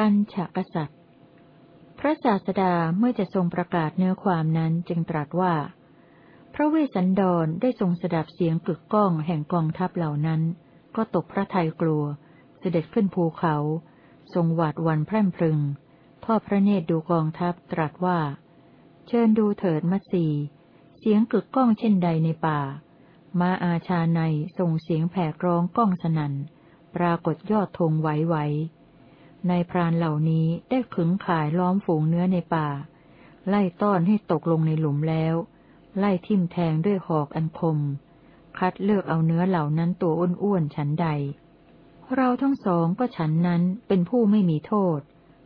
กันฉกษัตริย์ พระศาสดาเมื่อจะทรงประกาศเนื้อความนั้นจึงตรัสว่า พระเวสสันดรได้ทรงสดับเสียงกึกก้องแห่งกองทัพเหล่านั้น ก็ตกพระทัยกลัว เสด็จขึ้นภูเขา ทรงหวาดวันแพร่พรึง ทอดพระเนตรดูกองทัพตรัสว่า เชิญดูเถิดมัตสีเสียงกึกก้องเช่นใดในป่า มาอาชาในส่งเสียงแผกร้องก้องสนัน่น ปรากฏยอดธงไหวไหว ในพรานเหล่านี้ได้ขึงข่ายล้อมฝูงเนื้อในป่า ไล่ต้อนให้ตกลงในหลุมแล้ว ไล่ทิ่มแทงด้วยหอกอันคม คัดเลือกเอาเนื้อเหล่านั้นตัวอ้วนๆฉันใด เราทั้งสองก็ฉันนั้นเป็นผู้ไม่มีโทษ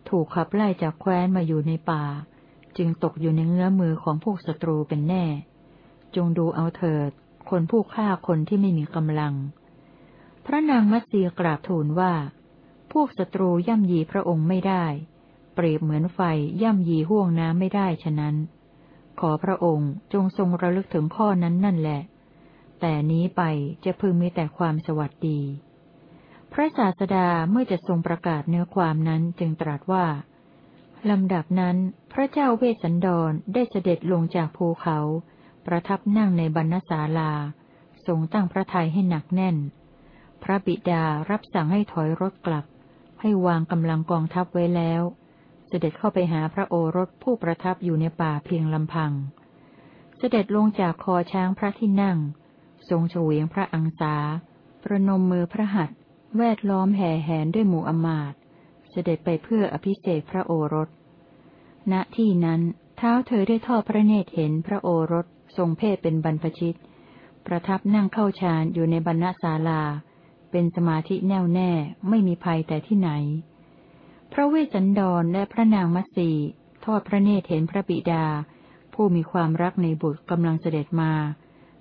ถูกขับไล่จากแคว้นมาอยู่ในป่า จึงตกอยู่ในเงื้อมือของพวกศัตรูเป็นแน่ จงดูเอาเถิด คนผู้ฆ่าคนที่ไม่มีกำลัง พระนางมัตสีกราบทูลว่า พวกศัตรูย่ำยีพระองค์ไม่ได้ เปรียบเหมือนไฟย่ำยีห่วงน้ำไม่ได้ฉะนั้น ขอพระองค์จงทรงระลึกถึงข้อนั้นนั่นแหละ แต่นี้ไปจะพึงมีแต่ความสวัสดี พระศาสดาเมื่อจะทรงประกาศเนื้อความนั้นจึงตรัสว่าลำดับนั้น พระเจ้าเวสสันดรได้เสด็จลงจากภูเขา ประทับนั่งในบรรณศาลา ทรงตั้งพระทัยให้หนักแน่น พระบิดารับสั่งให้ถอยรถกลับ ให้วางกำลังกองทัพไว้แล้ว เสด็จเข้าไปหาพระโอรสผู้ประทับอยู่ในป่าเพียงลำพัง เสด็จลงจากคอช้างพระที่นั่ง ทรงเฉวียงพระอังสา ประนมมือพระหัตแวดล้อมแห่แหนด้วยหมู่อมาตเสด็จไปเพื่ออภิเษกพระโอรส ณที่นั้นเท้าเธอได้ทอดพระเนตรเห็นพระโอรสทรงเพศเป็นบรรพชิต ประทับนั่งเข้าฌานอยู่ในบรรณศาลา เป็นสมาธิแน่วแน่ ไม่มีภัยแต่ที่ไหน พระเวสสันดรและพระนางมัตสีทอดพระเนตรเห็นพระบิดา ผู้มีความรักในบุตรกำลังเสด็จมา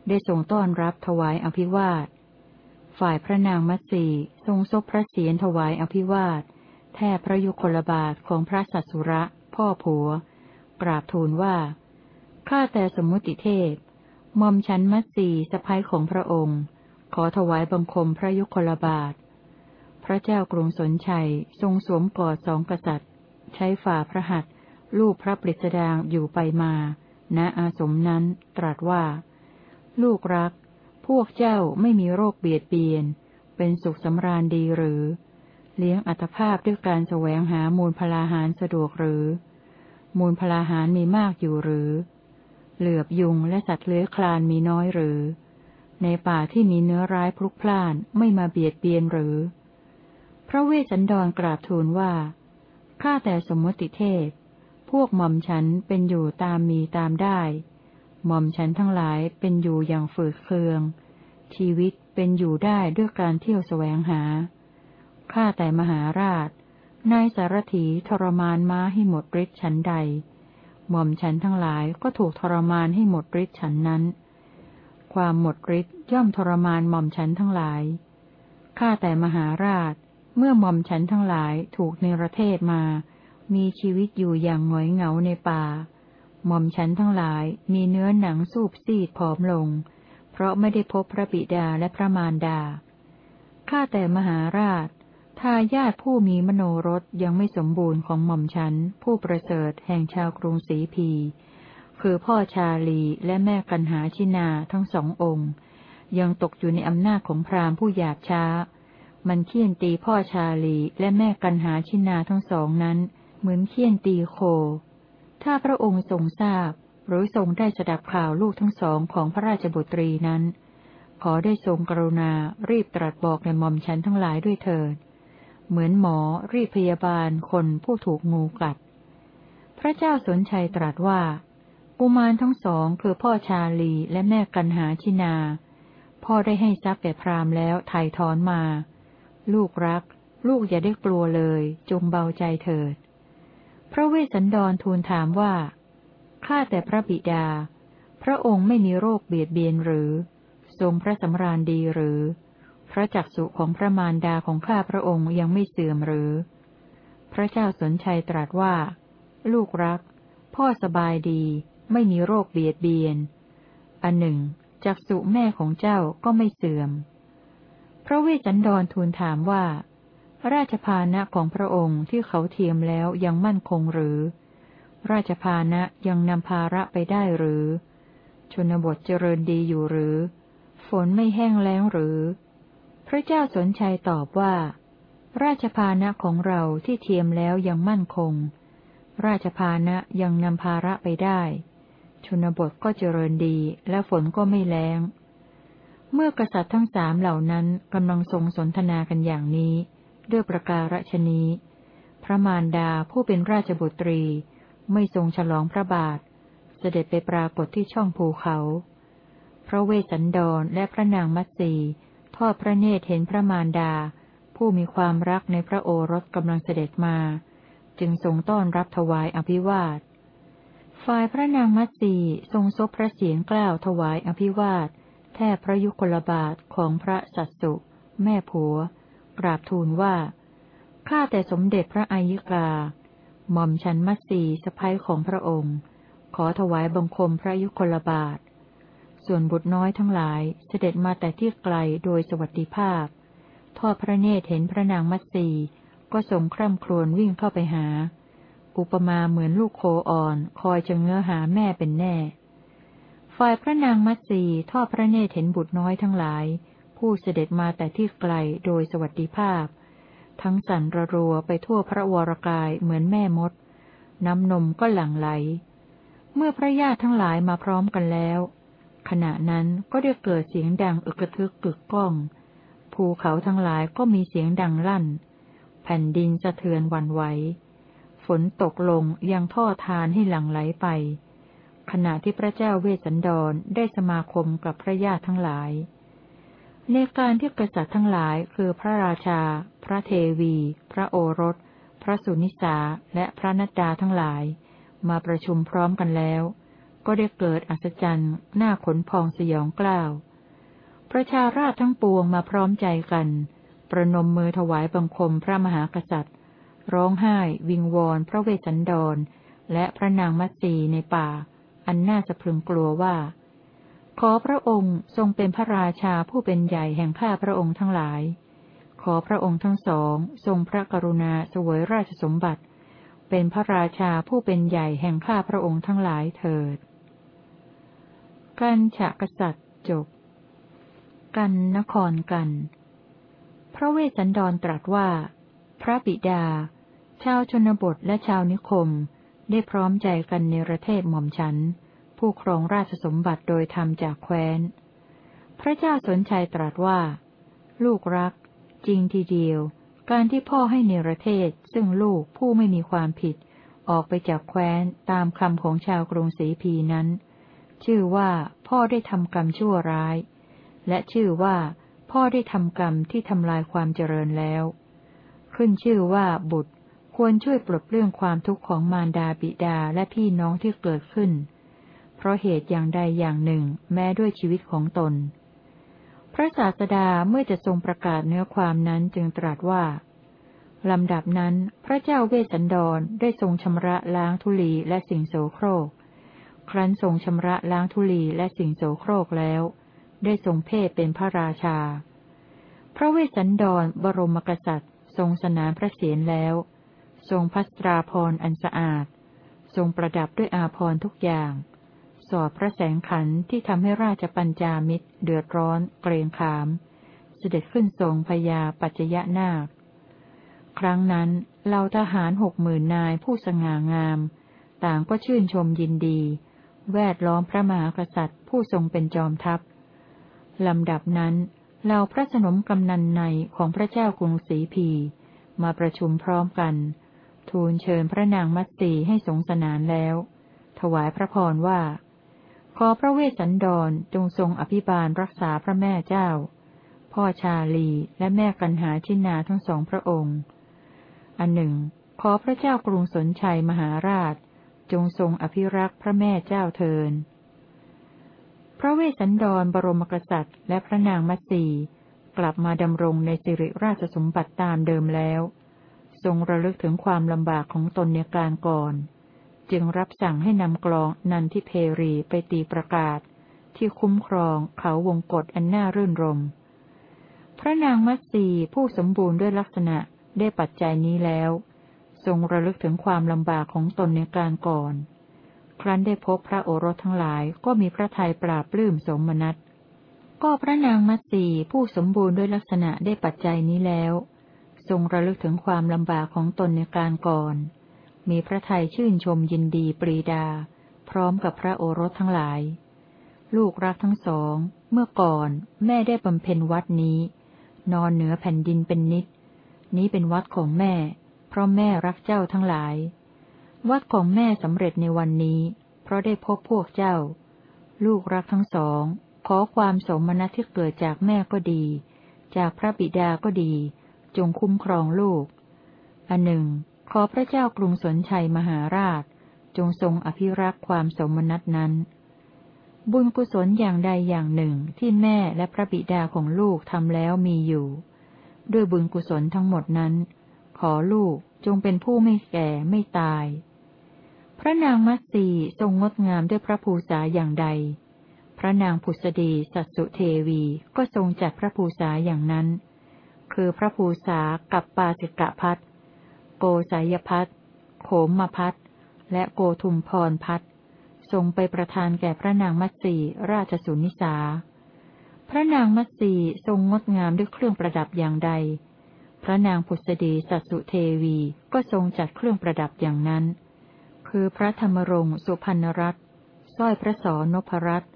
ได้ทรงต้อนรับถวายอภิวาท ฝ่ายพระนางมัตสีทรงซบพระเศียรถวายอภิวาท แทบพระยุคลบาทของพระสัสุระ พ่อผัว กราบทูลว่าข้าแต่สมุติเทพมอมฉันมัตสีสะพ้ายของพระองค์ ขอถวายบังคมพระยุคลบาท พระเจ้ากรุงสนชัยทรงสวมกอดสองกษัตริย์ ใช้ฝ่าพระหัตลูกพระปริศดางอยู่ไปมา ณอาสมนั้นตรัสว่า ลูกรัก พวกเจ้าไม่มีโรคเบียดเบียน เป็นสุขสำราญดีหรือ เลี้ยงอัตภาพด้วยการแสวงหามูลพลาหารสะดวกหรือ มูลพลาหารมีมากอยู่หรือ เหลือบยุงและสัตว์เลื้อยคลานมีน้อยหรือ ในป่าที่มีเนื้อร้ายพลุกพล่านไม่มาเบียดเบียนหรือ พระเวสสันดรกราบทูลว่า ข้าแต่สมมติเทพ พวกหม่อมฉันเป็นอยู่ตามมีตามได้ หม่อมฉันทั้งหลายเป็นอยู่อย่างฝืดเคือง ชีวิตเป็นอยู่ได้ด้วยการเที่ยวแสวงหา ข้าแต่มหาราช นายสารถีทรมานม้าให้หมดฤทธิ์ฉันใด หม่อมฉันทั้งหลายก็ถูกทรมานให้หมดฤทธิ์ฉันนั้น ความหมดฤทธิ์ย่อมทรมานหม่อมฉันทั้งหลาย ข้าแต่มหาราช เมื่อหม่อมฉันทั้งหลายถูกในประเทศมา มีชีวิตอยู่อย่างหงอยเหงาในป่า หม่อมฉันทั้งหลายมีเนื้อหนังสูบซีดผอมลง เพราะไม่ได้พบพระบิดาและพระมารดา ข้าแต่มหาราช ทายาทผู้มีมโนรสยังไม่สมบูรณ์ของหม่อมฉันผู้ประเสริฐแห่งชาวกรุงศรีพี คือพ่อชาลีและแม่กันหาชินาทั้งสององค์ ยังตกอยู่ในอำนาจของพราหมณ์ผู้หยาบช้า มันเคี่ยนตีพ่อชาลีและแม่กันหาชินาทั้งสองนั้น เหมือนเคี่ยนตีโค ถ้าพระองค์ทรงทราบ หรือทรงได้สดับข่าวลูกทั้งสองของพระราชบุตรีนั้น ขอได้ทรงกรุณารีบตรัสบอกในหม่อมฉันทั้งหลายด้วยเถิด เหมือนหมอรีบพยาบาลคนผู้ถูกงูกัด พระเจ้าสนชัยตรัสว่า กุมารทั้งสองคือพ่อชาลีและแม่กันหาชินา พ่อได้ให้ทรัพย์แก่พราหมณ์แล้วถ่ายถอนมา ลูกรัก ลูกอย่าได้กลัวเลย จงเบาใจเถิด พระเวสสันดรทูลถามว่า ข้าแต่พระบิดา พระองค์ไม่มีโรคเบียดเบียนหรือ ทรงพระสำราญดีหรือ พระจักสุของพระมารดาของข้าพระองค์ยังไม่เสื่อมหรือ พระเจ้าสนชัยตรัสว่า ลูกรัก พ่อสบายดี ไม่มีโรคเบียดเบียน อันหนึ่งจักสุแม่ของเจ้าก็ไม่เสื่อม พระเวสสันดรทูลถามว่า ราชพานะของพระองค์ที่เขาเทียมแล้วยังมั่นคงหรือ ราชพานะยังนำภาระไปได้หรือ ชนบทเจริญดีอยู่หรือ ฝนไม่แห้งแล้งหรือ พระเจ้าสนชัยตอบว่า ราชพานะของเราที่เทียมแล้วยังมั่นคง ราชพานะยังนำภาระไปได้ ชนบทก็เจริญดี และฝนก็ไม่แล้งเมื่อกษัตริย์ทั้งสามเหล่านั้นกำลังทรงสนทนากันอย่างนี้ ด้วยประการฉนี้ พระมารดาผู้เป็นราชบุตรี ไม่ทรงฉลองพระบาท เสด็จไปปรากฏที่ช่องภูเขา พระเวสสันดรและพระนางมัตสีทอดพระเนตรเห็นพระมารดา ผู้มีความรักในพระโอรสกำลังเสด็จมา จึงทรงต้อนรับถวายอภิวาท ฝ่ายพระนางมัตสีทรงซบพระเสียงกล้าวถวายอภิวาท แทบพระยุคลบาทของพระสัตสุ แม่ผัว กราบทูลว่า ข้าแต่สมเด็จพระอายิกา หม่อมฉันมัตสีสะพ้ยของพระองค์ ขอถวายบังคมพระยุคลบาท ส่วนบุตรน้อยทั้งหลายเสด็จมาแต่ที่ไกลโดยสวัสดิภาพ ทอดพระเนตรเห็นพระนางมัตสีก็ทรงคร่ำครวญวิ่งเข้าไปหา อุปมาเหมือนลูกโคอ่อน คอยจะเงื้อหาแม่เป็นแน่ ฝ่ายพระนางมัตสีทอดพระเนตรเห็นบุตรน้อยทั้งหลาย ผู้เสด็จมาแต่ที่ไกลโดยสวัสดิภาพ ทั้งสั่นระรัวไปทั่วพระวรกายเหมือนแม่มด น้ำนมก็หลั่งไหล เมื่อพระญาติทั้งหลายมาพร้อมกันแล้ว ขณะนั้นก็ได้เกิดเสียงดังอึกทึกกึกก้อง ภูเขาทั้งหลายก็มีเสียงดังลั่น แผ่นดินสะเทือนวันไหว ฝนตกลงยังท่อทานให้หลั่งไหลไป ขณะที่พระเจ้าเวสสันดรได้สมาคมกับพระญาติทั้งหลาย ในการที่กษัตริย์ทั้งหลายคือพระราชา พระเทวี พระโอรส พระสุนิสาและพระนัดดาทั้งหลาย มาประชุมพร้อมกันแล้ว ก็ได้เกิดอัศจรรย์หน้าขนพองสยองกล้าว ประชาราชทั้งปวงมาพร้อมใจกัน ประนมมือถวายบังคมพระมหากษัตริย์ ร้องไห้ วิงวอนพระเวสสันดร และพระนางมัตสีในป่า อันน่าสะพรึงกลัวว่า ขอพระองค์ทรงเป็นพระราชาผู้เป็นใหญ่แห่งข้าพระองค์ทั้งหลาย ขอพระองค์ทั้งสองทรงพระกรุณาสวยราชสมบัติ เป็นพระราชาผู้เป็นใหญ่แห่งข้าพระองค์ทั้งหลายเถิด กันฉะกษัตริย์จบ กันนครกัน พระเวสสันดรตรัสว่า พระบิดา ชาวชนบทและชาวนิคม ได้พร้อมใจกันในประเทศหม่อมฉัน ผู้ครองราชสมบัติโดยธรรมจากแคว้น พระเจ้าสนชัยตรัสว่า ลูกรัก จริงทีเดียว การที่พ่อให้เนประเทศ ซึ่งลูกผู้ไม่มีความผิด ออกไปจากแคว้นตามคำของชาวกรุงศรีพีนั้น ชื่อว่าพ่อได้ทำกรรมชั่วร้าย และชื่อว่าพ่อได้ทำกรรมที่ทำลายความเจริญแล้ว ขึ้นชื่อว่าบุตร ควรช่วยปลดเปลื้องความทุกข์ของมารดาบิดาและพี่น้องที่เกิดขึ้น เพราะเหตุอย่างใดอย่างหนึ่ง แม้ด้วยชีวิตของตน พระศาสดาเมื่อจะทรงประกาศเนื้อความนั้นจึงตรัสว่าลำดับนั้น พระเจ้าเวสสันดรได้ทรงชำระล้างทุลีและสิ่งโสโครก ครั้นทรงชำระล้างทุลีและสิ่งโสโครกแล้ว ได้ทรงเพศเป็นพระราชา พระเวสสันดรบรมกษัตริย์ ทรงสนานพระเศียรแล้ว ทรงพัสตราพรอันสะอาด ทรงประดับด้วยอาพรทุกอย่าง สอบพระแสงขันที่ทำให้ราชปัญจามิตร เดือดร้อน เกรงขาม เสด็จขึ้นทรงพยาปัจจยนาค ครั้งนั้นเราทหารหกหมื่นนายผู้สง่างาม ต่างก็ชื่นชมยินดี แวดล้อมพระมหากษัตริย์ ผู้ทรงเป็นจอมทัพลำดับนั้นเราพระสนมกำนันในของพระเจ้ากรุงศรีพี มาประชุมพร้อมกัน ทูลเชิญพระนางมัตสีให้สงสนานแล้ว ถวายพระพรว่า ขอพระเวสสันดรจงทรงอภิบาลรักษาพระแม่เจ้า พ่อชาลีและแม่กันหาชินาทั้งสองพระองค์ อันหนึ่ง ขอพระเจ้ากรุงสนชัยมหาราช จงทรงอภิรักษ์พระแม่เจ้าเทินพระเวสสันดรบรมกษัตริย์ และพระนางมัตสีกลับมาดำรงในสิริราชสมบัติตามเดิมแล้ว ทรงระลึกถึงความลำบากของตนในการก่อน จึงรับสั่งให้นำกลองนันทิเพรีไปตีประกาศ ที่คุ้มครองเขาวงกฏอันน่ารื่นรม พระนางมัตสีผู้สมบูรณ์ด้วยลักษณะได้ปัจจัยนี้แล้ว ทรงระลึกถึงความลำบากของตนในการก่อน ครั้นได้พบพระโอรสทั้งหลายก็มีพระทัยปราบปลื้มสมนัตก็พระนางมัตสีผู้สมบูรณ์ด้วยลักษณะได้ปัจจัยนี้แล้ว ทรงระลึกถึงความลำบากของตนในการก่อน มีพระทัยชื่นชมยินดีปรีดา พร้อมกับพระโอรสทั้งหลาย ลูกรักทั้งสอง เมื่อก่อนแม่ได้บำเพ็ญวัดนี้ นอนเหนือแผ่นดินเป็นนิด นี้เป็นวัดของแม่ เพราะแม่รักเจ้าทั้งหลาย วัดของแม่สำเร็จในวันนี้ เพราะได้พบพวกเจ้า ลูกรักทั้งสอง ขอความสมนัที่เกิดจากแม่ก็ดี จากพระบิดาก็ดี จงคุ้มครองลูก อันหนึ่ง ขอพระเจ้ากรุงสนชัยมหาราช จงทรงอภิรักษ์ความสมนัตนั้น บุญกุศลอย่างใดอย่างหนึ่งที่แม่และพระบิดาของลูกทำแล้วมีอยู่ ด้วยบุญกุศลทั้งหมดนั้น ขอลูกจงเป็นผู้ไม่แก่ไม่ตาย พระนางมัตสีทรงงดงามด้วยพระภูษาอย่างใด พระนางผุสดีสัตสุเทวีก็ทรงจัดพระภูษาอย่างนั้น คือพระภูษากับปาสิกะพัทโกสายพัทโขมมพัทและโกทุมพรพัททรงไปประทานแก่พระนางมัตสีราชสุนิสา พระนางมัตสีทรงงดงามด้วยเครื่องประดับอย่างใด พระนางผุสดีสัสุเทวีก็ทรงจัดเครื่องประดับอย่างนั้น คือพระธรรมรงสุพรรณรัตน์สร้อยพระสอนพรัตน์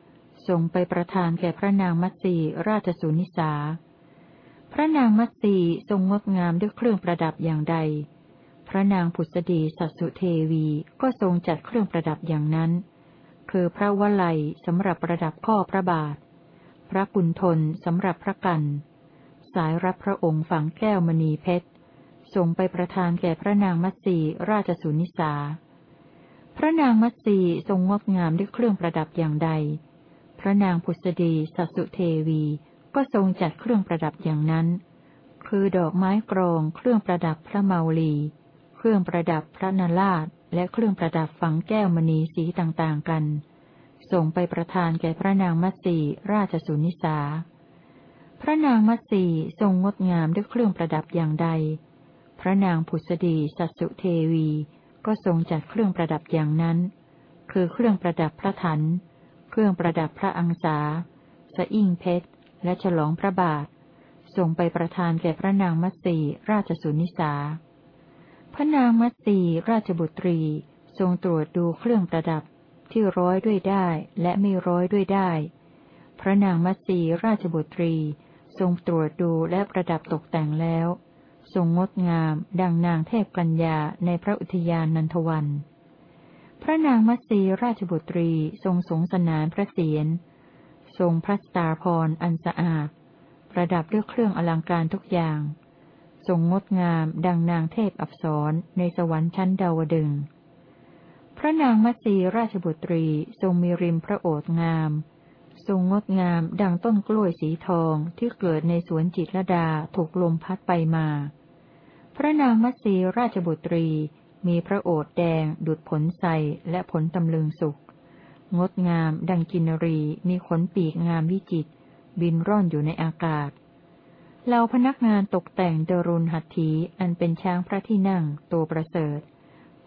ทรงไปประทานแก่พระนางมัตสีราชสุนิสา พระนางมัตสีทรงงดงามด้วยเครื่องประดับอย่างใด พระนางผุสดีสัสุเทวีก็ทรงจัดเครื่องประดับอย่างนั้น คือพระวลัยสำหรับประดับข้อพระบาท พระกุณฑลสำหรับพระกัน สายรับพระองค์ฝังแก้วมณีเพชรทรงไปประทานแก่พระนางมัตสีราชสุนิสา พระนางมัตสีทรงงดงามด้วยเครื่องประดับอย่างใด พระนางพุทธดีสัสุเทวี ก็ทรงจัดเครื่องประดับอย่างนั้น คือดอกไม้กรอง เครื่องประดับพระเมาลี เครื่องประดับพระนาราชและเครื่องประดับฝังแก้วมณีสีต่างๆกัน ส่งไปประทานแก่พระนางมัตสีราชสุนิสา พระนางมัตสีทรงงดงามด้วยเครื่องประดับอย่างใด พระนางผุสดีสัสุเทวี ก็ทรงจัดเครื่องประดับอย่างนั้น คือเครื่องประดับพระถัน เครื่องประดับพระอังสาสะอิ่งเพชร และฉลองพระบาทส่งไปประทานแก่พระนางมัตสีราชสุนิสา พระนางมัตสีราชบุตรีทรงตรวจดูเครื่องประดับที่ร้อยด้วยได้และไม่ร้อยด้วยได้ พระนางมัตสีราชบุตรีทรงตรวจดูและประดับตกแต่งแล้ว ทรงงดงาม ดังนางเทพกัญญาในพระอุทยานนันทวัน พระนางมัตสีราชบุตรีทรงสงสนานพระเศียร ทรงพระสตาพรอันสะอาด ประดับด้วยเครื่องอลังการทุกอย่าง ทรงงดงามดังนางเทพอับสรในสวรรค์ชั้นดาวดึง พระนางมัตสีราชบุตรีทรงมีริมพระโอษงาม ทรงงดงามดังต้นกล้วยสีทองที่เกิดในสวนจิตรดาถูกลมพัดไปมา พระนางมัตสีราชบุตรีมีพระโอษแดงดุดผลใสและผลตำลึงสุก งดงาม ดังกินรี มีขนปีกงามวิจิต บินร่อนอยู่ในอากาศเหล่าพนักงานตกแต่งดรุนหัตถีอันเป็นช้างพระที่นั่ง ตัวประเสริฐ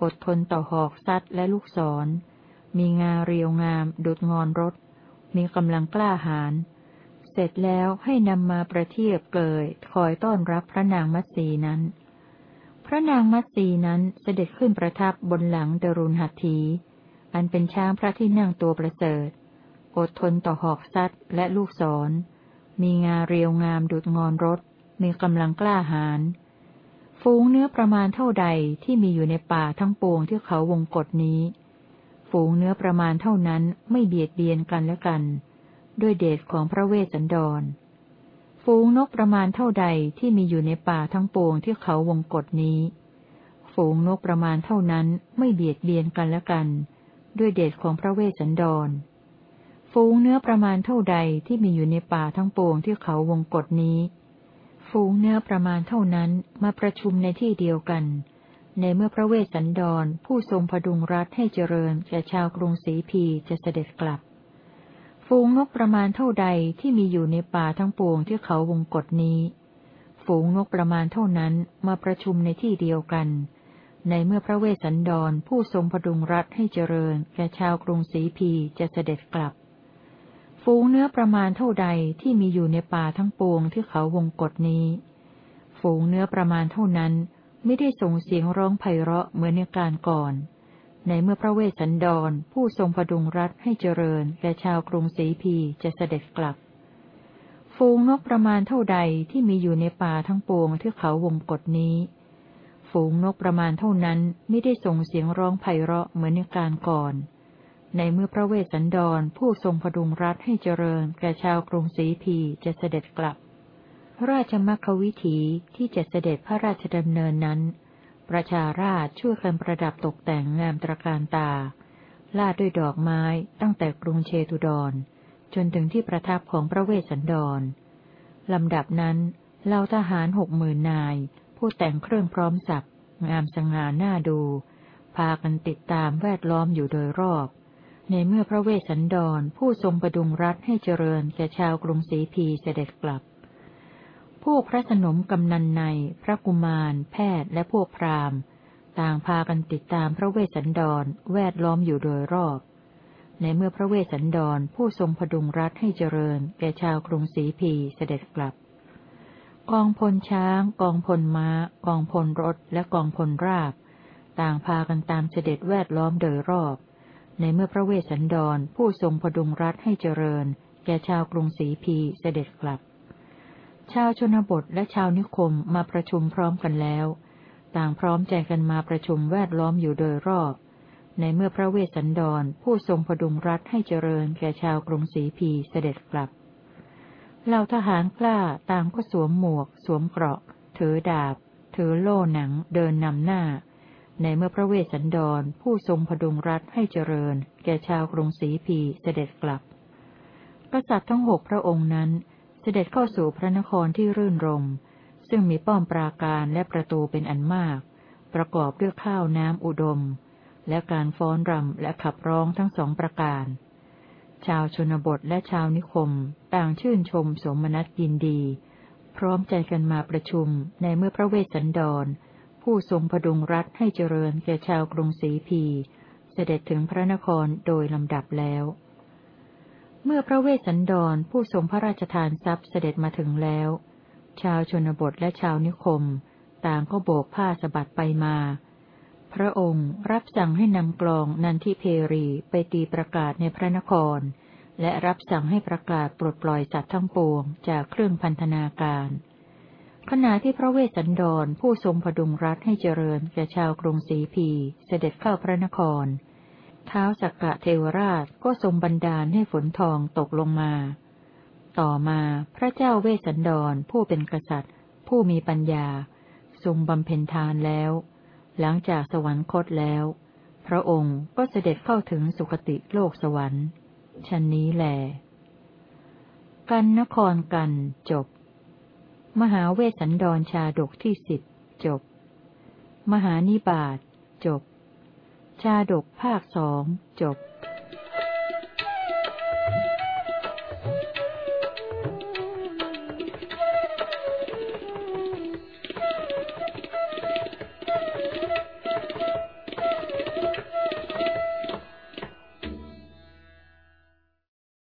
อดทนต่อหอกซัดและลูกศร มีงาเรียวงาม ดุดงอนรถ มีกำลังกล้าหาญ เสร็จแล้วให้นำมาประเทียบเกยคอยต้อนรับพระนางมัตสีนั้น พระนางมัตสีนั้นเสด็จขึ้นประทับบนหลังดรุณหัตถี อันเป็นช้างพระที่นั่งตัวประเสริฐ อดทนต่อหอกซัดและลูกศร มีงาเรียวงามดุดงอนรถ มีกำลังกล้าหาญ ฝูงเนื้อประมาณเท่าใดที่มีอยู่ในป่าทั้งปวงที่เขาวงกฏนี้ ฝูงเนื้อประมาณเท่านั้นไม่เบียดเบียนกันและกัน ด้วยเดชของพระเวสสันดร ฝูงนกประมาณเท่าใดที่มีอยู่ในป่าทั้งปวงที่เขาวงกฏนี้ ฝูงนกประมาณเท่านั้นไม่เบียดเบียนกันและกัน ด้วยเดชของพระเวสสันดร ฝูงเนื้อประมาณเท่าใดที่มีอยู่ในป่าทั้งปวงที่เขาวงกฏนี้ ฝูงเนื้อประมาณเท่านั้นมาประชุมในที่เดียวกัน ในเมื่อพระเวสสันดรผู้ทรงพดุงรัฐให้เจริญแก่ชาวกรุงศรีพีจะเสด็จกลับ ฝูงนกประมาณเท่าใดที่มีอยู่ในป่าทั้งปวงที่เขาวงกฏนี้ ฝูฝูงนกประมาณเท่านั้นมาประชุมในที่เดียวกัน ในเมื่อพระเวสสันดรผู้ทรงพดุงรัฐให้เจริญ แก่ชาวกรุงศรีพีจะเสด็จกลับ ฝูงเนื้อประมาณเท่าใดที่มีอยู่ในป่าทั้งปวงที่เขาวงกฏนี้ ฝูงเนื้อประมาณเท่านั้นไม่ได้ส่งเสียงร้องไพเราะเหมือนในการก่อน ในเมื่อพระเวสสันดรผู้ทรงผดุงรัฐให้เจริญ แก่ชาวกรุงสีพีจะเสด็จกลับ ฝูงนกประมาณเท่าใดที่มีอยู่ในป่าทั้งปวงที่เขาวงกตนี้ ฝูงนกประมาณเท่านั้นไม่ได้ส่งเสียงร้องไพเราะเหมือนในการก่อน ในเมื่อพระเวสสันดรผู้ทรงผดุงรัฐให้เจริญแก่ชาวกรุงสีพีจะเสด็จกลับ ราชมัคควิถีที่จะเสด็จพระราชดำเนินนั้น ประชาราชช่วยกันประดับตกแต่งงามตระการตาลาดด้วยดอกไม้ตั้งแต่กรุงเชตุดร จนถึงที่ประทับของพระเวสสันดรลำดับนั้นเหล่าทหารหกหมื่นนาย ผู้แต่งเครื่องพร้อมสับงามสง่าหน้าดู พากันติดตามแวดล้อมอยู่โดยรอบ ในเมื่อพระเวสสันดรผู้ทรงประดุงรัฐให้เจริญแก่ชาวกรุงศรีพีเสด็จกลับ พวกพระสนมกำนันใน พระกุมาร แพทย์และพวกพราหมณ์ ต่างพากันติดตามพระเวสสันดรแวดล้อมอยู่โดยรอบ ในเมื่อพระเวสสันดรผู้ทรงพดุงรัฐให้เจริญแก่ชาวกรุงศรีพีเสด็จกลับ กองพลช้าง กองพลม้า กองพลรถ และกองพลราบ ต่างพากันตามเสด็จแวดล้อมโดยรอบ ในเมื่อพระเวสสันดรผู้ทรงพดุงรัฐให้เจริญ แก่ชาวกรุงศรีพีเสด็จกลับ ชาวชนบทและชาวนิคมมาประชุมพร้อมกันแล้ว ต่างพร้อมใจกันมาประชุมแวดล้อมอยู่โดยรอบ ในเมื่อพระเวสสันดรผู้ทรงพดุงรัฐให้เจริญแก่ชาวกรุงศรีพีเสด็จกลับ เหล่าทหารกล้าต่างก็สวมหมวก สวมเกราะ ถือดาบ ถือโล่หนัง เดินนำหน้า ในเมื่อพระเวสสันดร ผู้ทรงพดุงรัฐให้เจริญ แก่ชาวกรุงศรีพีเสด็จกลับ กษัตริย์ทั้งหกพระองค์นั้น เสด็จเข้าสู่พระนครที่รื่นรม ซึ่งมีป้อมปราการและประตูเป็นอันมาก ประกอบด้วยข้าวน้ำอุดม และการฟ้อนรำและขับร้องทั้งสองประการ ชาวชนบทและชาวนิคม ต่างชื่นชมสมนัตยินดี พร้อมใจกันมาประชุมในเมื่อพระเวสสันดร ผู้ทรงพดุงรัฐให้เจริญแก่ชาวกรุงศรีพี เสด็จถึงพระนครโดยลำดับแล้ว เมื่อพระเวสสันดรผู้ทรงพระราชทานทรัพย์เสด็จมาถึงแล้ว ชาวชนบทและชาวนิคม ต่างก็โบกผ้าสะบัดไปมา พระองค์รับสั่งให้นำกลองนันทิเภรีไปตีประกาศในพระนคร และรับสั่งให้ประกาศปลดปล่อยสัตว์ทั้งปวงจากเครื่องพันธนาการ ขณะที่พระเวสสันดรผู้ทรงผดุงรัฐให้เจริญแก่ชาวกรุงสีพีเสด็จเข้าพระนครท้าวสักกะเทวราชก็ทรงบันดาลให้ฝนทองตกลงมา ต่อมาพระเจ้าเวสสันดรผู้เป็นกษัตริย์ ผู้มีปัญญา ทรงบำเพ็ญทานแล้ว หลังจากสวรรคตแล้ว พระองค์ก็เสด็จเข้าถึงสุคติโลกสวรรค์ชันนี้แหลกันนครกันจบ มหาเวสสันดรชาดกที่สิบจบ มหานิบาตจบ ชาดกภาคสองจบ